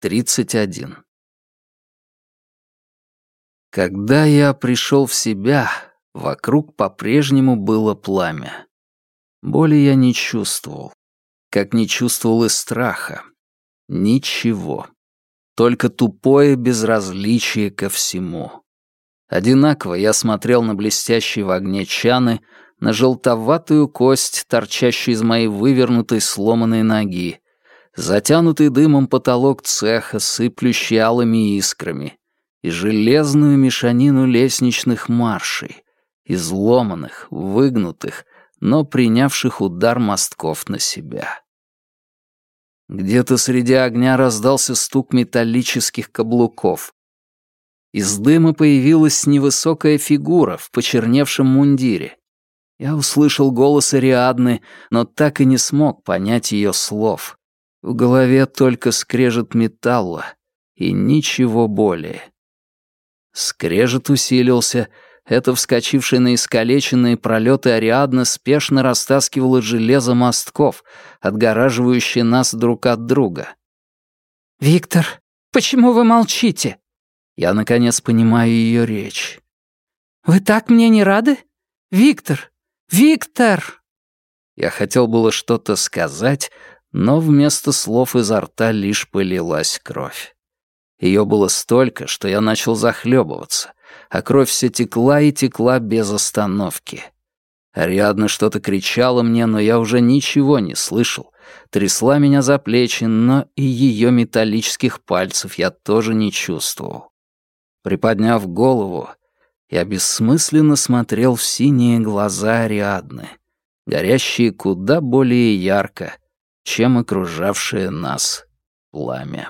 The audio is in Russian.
31. Когда я пришел в себя, вокруг по-прежнему было пламя. Боли я не чувствовал, как не чувствовал и страха. Ничего. Только тупое безразличие ко всему. Одинаково я смотрел на блестящие в огне чаны, на желтоватую кость, торчащую из моей вывернутой сломанной ноги, затянутый дымом потолок цеха, сыплющий алыми искрами, и железную мешанину лестничных маршей, изломанных, выгнутых, но принявших удар мостков на себя. Где-то среди огня раздался стук металлических каблуков. Из дыма появилась невысокая фигура в почерневшем мундире. Я услышал голос Ариадны, но так и не смог понять ее слов. В голове только скрежет металла и ничего более. Скрежет усилился. Это вскочившая на искалеченные пролеты Ариадна спешно растаскивала железо мостков, отгораживающие нас друг от друга. «Виктор, почему вы молчите?» Я, наконец, понимаю ее речь. «Вы так мне не рады? Виктор! Виктор!» Я хотел было что-то сказать, но вместо слов изо рта лишь полилась кровь. Ее было столько, что я начал захлебываться, а кровь все текла и текла без остановки. Ариадна что-то кричала мне, но я уже ничего не слышал. Трясла меня за плечи, но и ее металлических пальцев я тоже не чувствовал. Приподняв голову, я бессмысленно смотрел в синие глаза Ариадны, горящие куда более ярко, чем окружавшее нас пламя.